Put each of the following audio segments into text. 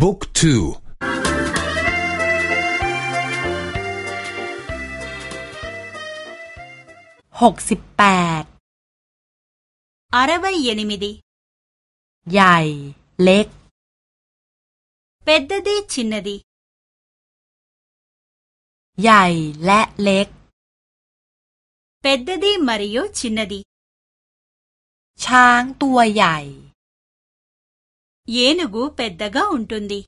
บุ๊กทูหกสิบแปดอารวัยยนิมิดีใหญ่ เล็กเป็ดดีชินดีใหญ่และเล็กเป็ดดีมาริโอชินดีช้างตัวใหญ่ เยนุกูเป็ดดกาอุนตุนดี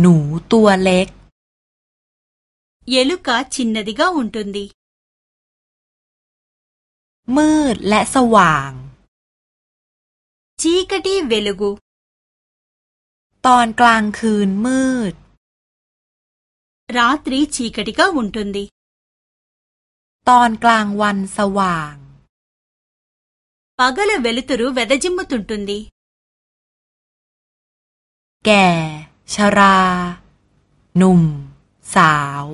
หนูตัวเล็ก เยลุกาชินดีกาอุนตุนดีมืดและสว่าง ชีกตีเวลกูตอนกลางคืนมืด ราตรีชีกติกาอุนตุนดีตอนกลางวันสว่าง పగల వెలుతురు వెదజిమ్ముతుంటుంది แก่ ชรา หนุ่ม สาว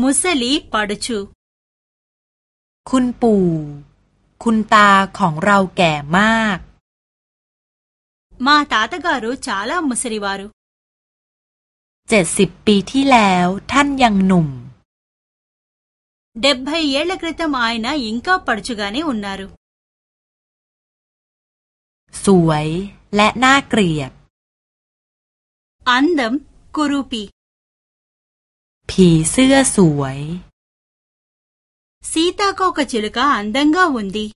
ముసలి పడుచు คุณปู่ คุณตาของเราแก่มาก మా తాతగారు చాలా ముసలివారు เจ็ดสิบปีที่แล้วท่านยังหนุ่ม డెబ్బై ఏళ్ల క్రితం ఆయన ఇంకా పడుచుగానే ఉన్నారు สวยและน่าเกลียด అందం కురూపి ผีเสื้อสวย సీతాకోక చిలుక అందంగా ఉంది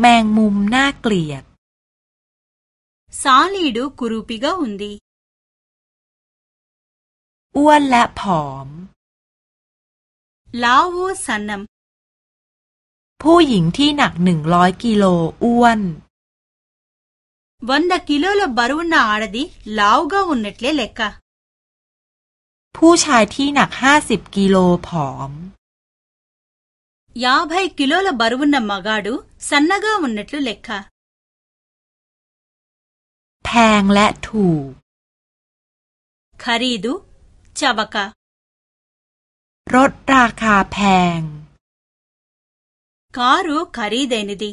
แมงมุมน่าเกลียด సాలీడు కురూపిగా ఉంది อ้วนและผอม లావు సన్నం ผู้หญิงที่หนักหนึ่งร้อยกิโลอ้วน వంద కిలోల బరువున్న ఆడది లావుగా ఉన్నట్లే లెక్క ผู้ชายที่หนักห้าสิบกิโลผอม యాభై కిలోల బరువున్న మగాడు సన్నగా ఉన్నట్లు లెక్క แพงและถูก ఖరీదు చవక รถราคาแพง కారు ఖరీదైనది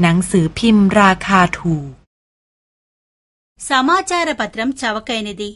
หนังสือพิมพ์ราคาถูก సమాచార పత్రం చవకైనది